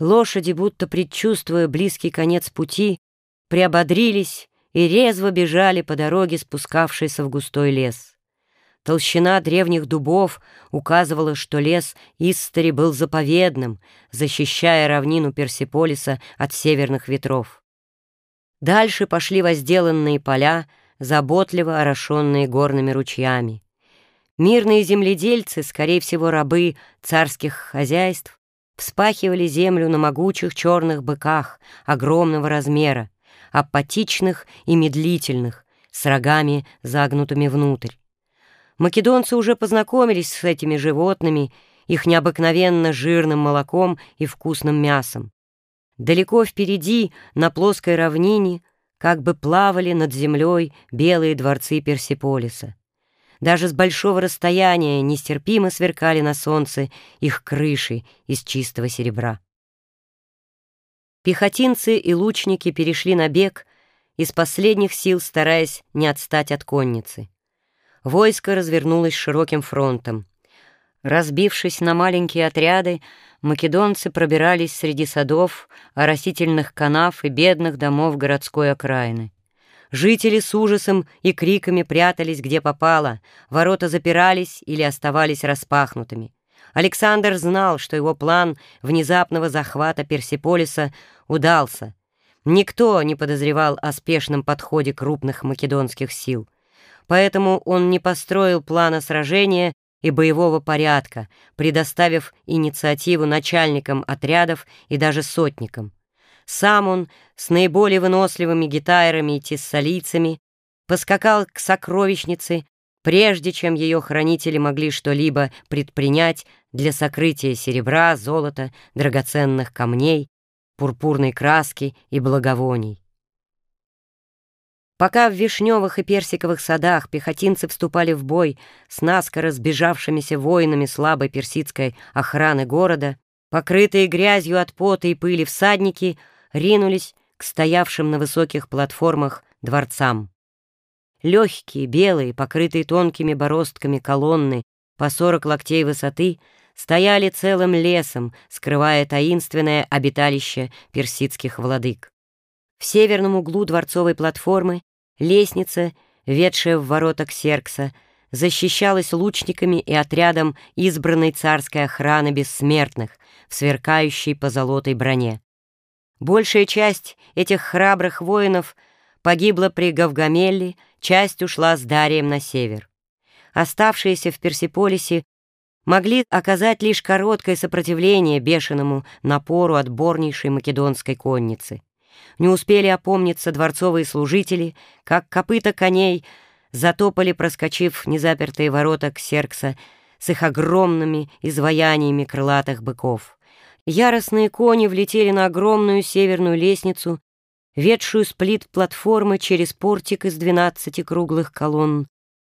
Лошади, будто предчувствуя близкий конец пути, приободрились и резво бежали по дороге, спускавшейся в густой лес. Толщина древних дубов указывала, что лес Истори был заповедным, защищая равнину Персиполиса от северных ветров. Дальше пошли возделанные поля, заботливо орошенные горными ручьями. Мирные земледельцы, скорее всего, рабы царских хозяйств, вспахивали землю на могучих черных быках огромного размера, апатичных и медлительных, с рогами, загнутыми внутрь. Македонцы уже познакомились с этими животными, их необыкновенно жирным молоком и вкусным мясом. Далеко впереди, на плоской равнине, как бы плавали над землей белые дворцы Персиполиса. Даже с большого расстояния нестерпимо сверкали на солнце их крыши из чистого серебра. Пехотинцы и лучники перешли на бег, из последних сил стараясь не отстать от конницы. Войско развернулось широким фронтом. Разбившись на маленькие отряды, македонцы пробирались среди садов, оросительных канав и бедных домов городской окраины. Жители с ужасом и криками прятались где попало, ворота запирались или оставались распахнутыми. Александр знал, что его план внезапного захвата Персиполиса удался. Никто не подозревал о спешном подходе крупных македонских сил. Поэтому он не построил плана сражения и боевого порядка, предоставив инициативу начальникам отрядов и даже сотникам. Сам он с наиболее выносливыми гитайрами и тессалийцами поскакал к сокровищнице, прежде чем ее хранители могли что-либо предпринять для сокрытия серебра, золота, драгоценных камней, пурпурной краски и благовоний. Пока в вишневых и персиковых садах пехотинцы вступали в бой с наскоро сбежавшимися воинами слабой персидской охраны города, покрытые грязью от пота и пыли всадники ринулись к стоявшим на высоких платформах дворцам. Легкие, белые, покрытые тонкими бороздками колонны по сорок локтей высоты стояли целым лесом, скрывая таинственное обиталище персидских владык. В северном углу дворцовой платформы лестница, ведшая в ворота Ксеркса, защищалась лучниками и отрядом избранной царской охраны бессмертных в сверкающей позолотой броне. Большая часть этих храбрых воинов погибла при Гавгамелле, часть ушла с Дарием на север. Оставшиеся в Персиполисе могли оказать лишь короткое сопротивление бешеному напору отборнейшей македонской конницы. Не успели опомниться дворцовые служители, как копыта коней затопали, проскочив незапертые ворота Ксеркса с их огромными изваяниями крылатых быков. Яростные кони влетели на огромную северную лестницу ведшую сплит платформы через портик из двенадцати круглых колонн,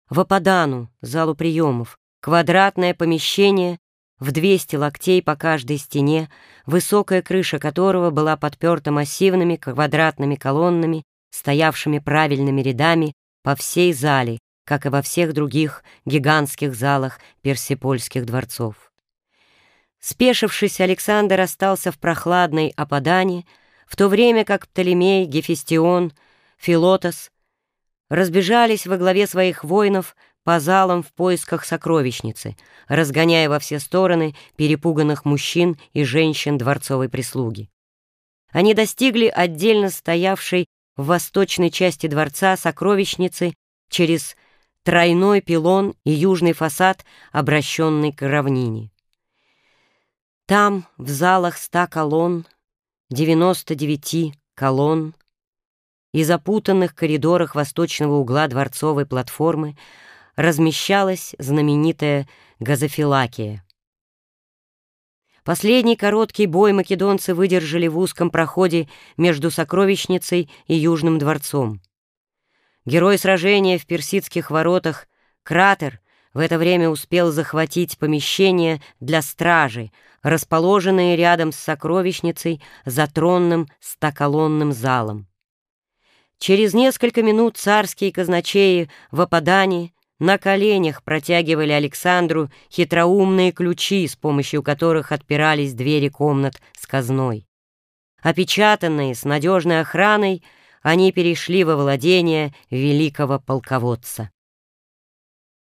в Ападану, залу приемов, квадратное помещение в двести локтей по каждой стене, высокая крыша которого была подперта массивными квадратными колоннами, стоявшими правильными рядами по всей зале, как и во всех других гигантских залах персипольских дворцов. Спешившись, Александр остался в прохладной Ападане, в то время как Птолемей, Гефестион, Филотос разбежались во главе своих воинов по залам в поисках сокровищницы, разгоняя во все стороны перепуганных мужчин и женщин дворцовой прислуги. Они достигли отдельно стоявшей в восточной части дворца сокровищницы через тройной пилон и южный фасад, обращенный к равнине. Там, в залах ста колонн, 99 колонн и запутанных коридорах восточного угла дворцовой платформы размещалась знаменитая газофилакия. Последний короткий бой македонцы выдержали в узком проходе между сокровищницей и Южным дворцом. Герой сражения в персидских воротах, Кратер, в это время успел захватить помещение для стражи, расположенные рядом с сокровищницей за тронным стаколонным залом. Через несколько минут царские казначеи в опадании на коленях протягивали Александру хитроумные ключи, с помощью которых отпирались двери комнат с казной. Опечатанные с надежной охраной, они перешли во владение великого полководца.